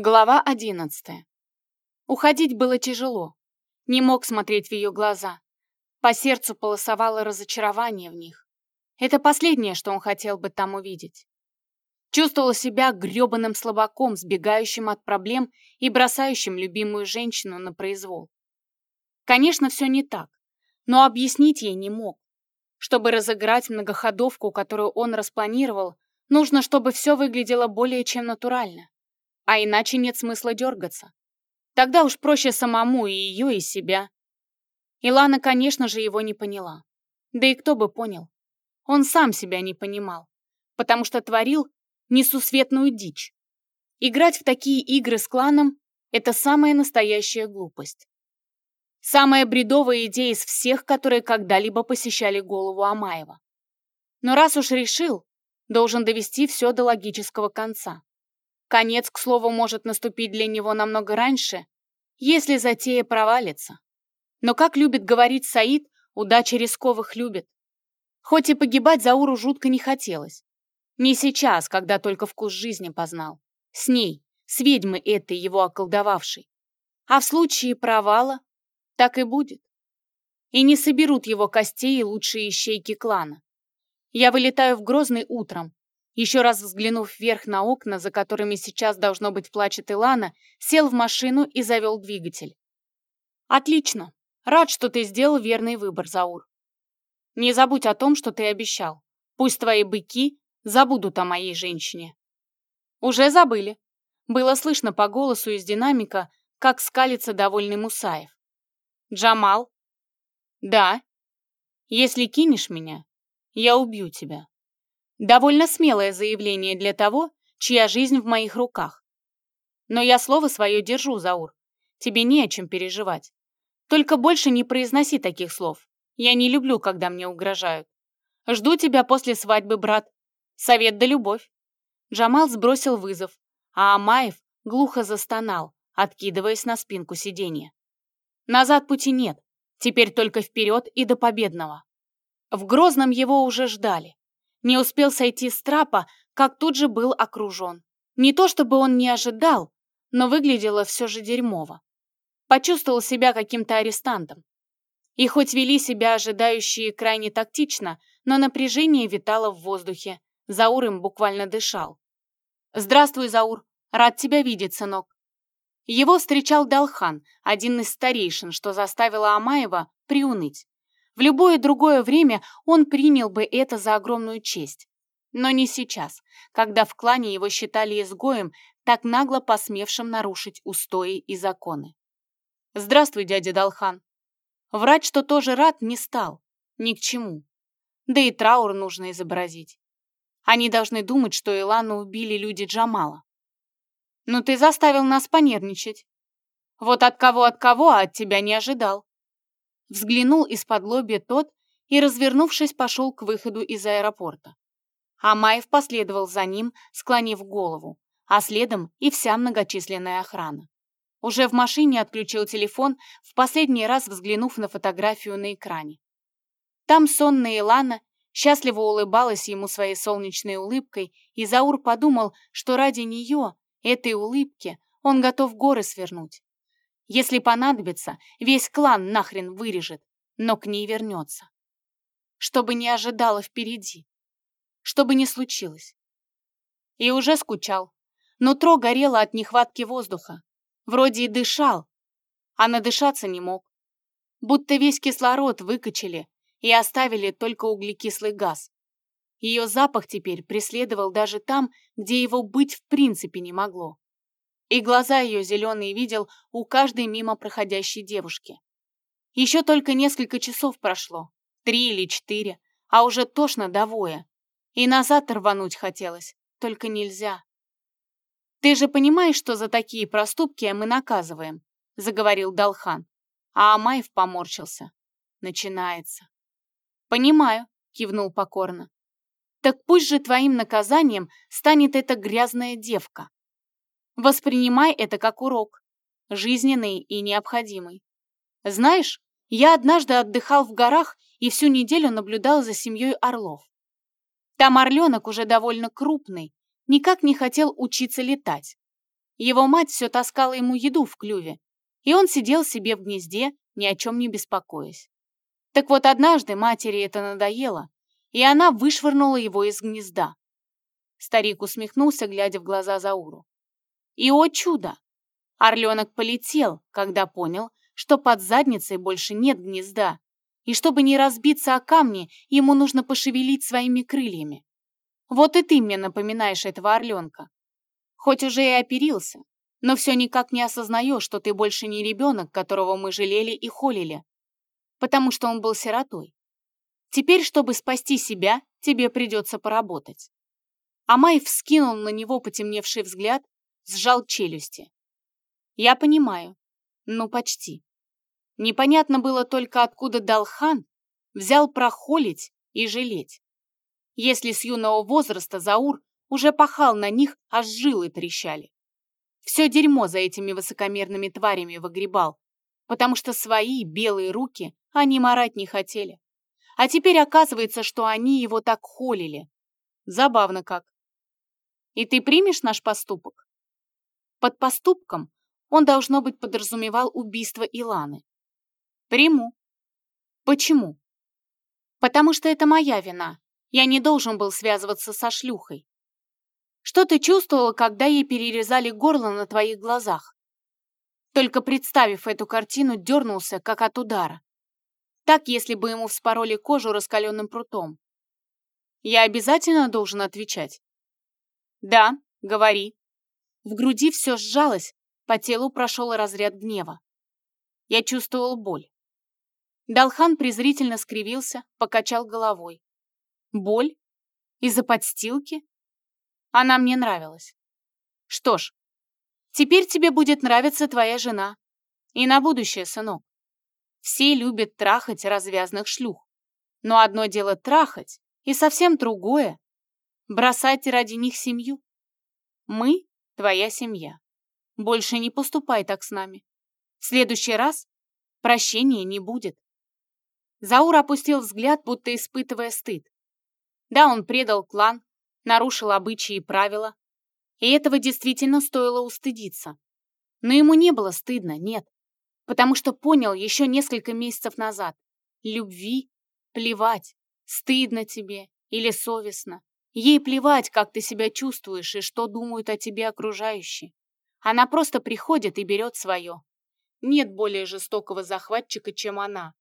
Глава одиннадцатая. Уходить было тяжело. Не мог смотреть в ее глаза. По сердцу полосовало разочарование в них. Это последнее, что он хотел бы там увидеть. Чувствовал себя грёбаным слабаком, сбегающим от проблем и бросающим любимую женщину на произвол. Конечно, все не так, но объяснить ей не мог. Чтобы разыграть многоходовку, которую он распланировал, нужно, чтобы все выглядело более чем натурально а иначе нет смысла дергаться. Тогда уж проще самому и ее, и себя. Илана, конечно же, его не поняла. Да и кто бы понял. Он сам себя не понимал, потому что творил несусветную дичь. Играть в такие игры с кланом — это самая настоящая глупость. Самая бредовая идея из всех, которые когда-либо посещали голову Амаева. Но раз уж решил, должен довести все до логического конца. Конец, к слову, может наступить для него намного раньше, если затея провалится. Но, как любит говорить Саид, удача рисковых любит. Хоть и погибать Зауру жутко не хотелось. Не сейчас, когда только вкус жизни познал. С ней, с ведьмой этой, его околдовавшей. А в случае провала так и будет. И не соберут его костей лучшие ищейки клана. Я вылетаю в Грозный утром, еще раз взглянув вверх на окна, за которыми сейчас должно быть плачет Илана, сел в машину и завел двигатель. «Отлично. Рад, что ты сделал верный выбор, Заур. Не забудь о том, что ты обещал. Пусть твои быки забудут о моей женщине». «Уже забыли». Было слышно по голосу из динамика, как скалится довольный Мусаев. «Джамал?» «Да. Если кинешь меня, я убью тебя». Довольно смелое заявление для того, чья жизнь в моих руках. Но я слово свое держу, Заур. Тебе не о чем переживать. Только больше не произноси таких слов. Я не люблю, когда мне угрожают. Жду тебя после свадьбы, брат. Совет да любовь. Джамал сбросил вызов, а Амаев глухо застонал, откидываясь на спинку сиденья. Назад пути нет, теперь только вперед и до победного. В Грозном его уже ждали. Не успел сойти с трапа, как тут же был окружен. Не то чтобы он не ожидал, но выглядело все же дерьмово. Почувствовал себя каким-то арестантом. И хоть вели себя ожидающие крайне тактично, но напряжение витало в воздухе. Заур им буквально дышал. «Здравствуй, Заур. Рад тебя видеть, сынок». Его встречал Далхан, один из старейшин, что заставило Амаева приуныть. В любое другое время он принял бы это за огромную честь. Но не сейчас, когда в клане его считали изгоем, так нагло посмевшим нарушить устои и законы. «Здравствуй, дядя Далхан». Врать, что тоже рад, не стал. Ни к чему. Да и траур нужно изобразить. Они должны думать, что Илану убили люди Джамала. «Ну ты заставил нас понервничать. Вот от кого от кого, а от тебя не ожидал. Взглянул из-под лобья тот и, развернувшись, пошел к выходу из аэропорта. Амаев последовал за ним, склонив голову, а следом и вся многочисленная охрана. Уже в машине отключил телефон, в последний раз взглянув на фотографию на экране. Там сонная Илана счастливо улыбалась ему своей солнечной улыбкой, и Заур подумал, что ради нее, этой улыбки, он готов горы свернуть. Если понадобится, весь клан нахрен вырежет, но к ней вернется. Чтобы не ожидала впереди. Чтобы не случилось. И уже скучал. Нутро горело от нехватки воздуха. Вроде и дышал, а надышаться не мог. Будто весь кислород выкачали и оставили только углекислый газ. Ее запах теперь преследовал даже там, где его быть в принципе не могло и глаза ее зеленые видел у каждой мимо проходящей девушки. Еще только несколько часов прошло, три или четыре, а уже тошно до. И назад рвануть хотелось, только нельзя. «Ты же понимаешь, что за такие проступки мы наказываем?» — заговорил Далхан. А Амаев поморщился. «Начинается». «Понимаю», — кивнул покорно. «Так пусть же твоим наказанием станет эта грязная девка. Воспринимай это как урок, жизненный и необходимый. Знаешь, я однажды отдыхал в горах и всю неделю наблюдал за семьей орлов. Там орленок уже довольно крупный, никак не хотел учиться летать. Его мать все таскала ему еду в клюве, и он сидел себе в гнезде, ни о чем не беспокоясь. Так вот однажды матери это надоело, и она вышвырнула его из гнезда. Старик усмехнулся, глядя в глаза Зауру. И, о чудо! Орленок полетел, когда понял, что под задницей больше нет гнезда, и чтобы не разбиться о камни, ему нужно пошевелить своими крыльями. Вот и ты мне напоминаешь этого орленка. Хоть уже и оперился, но все никак не осознаешь, что ты больше не ребенок, которого мы жалели и холили, потому что он был сиротой. Теперь, чтобы спасти себя, тебе придется поработать. Амай вскинул на него потемневший взгляд, сжал челюсти. Я понимаю. Ну, почти. Непонятно было только, откуда Далхан взял прохолить и жалеть. Если с юного возраста Заур уже пахал на них, аж жилы трещали. Все дерьмо за этими высокомерными тварями выгребал, потому что свои белые руки они марать не хотели. А теперь оказывается, что они его так холили. Забавно как. И ты примешь наш поступок? Под поступком он, должно быть, подразумевал убийство Иланы. Приму. Почему? Потому что это моя вина. Я не должен был связываться со шлюхой. Что ты чувствовала, когда ей перерезали горло на твоих глазах? Только представив эту картину, дернулся, как от удара. Так, если бы ему вспороли кожу раскаленным прутом. Я обязательно должен отвечать? Да, говори. В груди все сжалось, по телу прошел разряд гнева. Я чувствовал боль. Далхан презрительно скривился, покачал головой. Боль? Из-за подстилки? Она мне нравилась. Что ж, теперь тебе будет нравиться твоя жена. И на будущее, сынок. Все любят трахать развязных шлюх. Но одно дело трахать, и совсем другое — бросать ради них семью. Мы — твоя семья. Больше не поступай так с нами. В следующий раз прощения не будет. Заур опустил взгляд, будто испытывая стыд. Да, он предал клан, нарушил обычаи и правила, и этого действительно стоило устыдиться. Но ему не было стыдно, нет потому что понял еще несколько месяцев назад. Любви плевать, стыдно тебе или совестно. Ей плевать, как ты себя чувствуешь и что думают о тебе окружающие. Она просто приходит и берет свое. Нет более жестокого захватчика, чем она.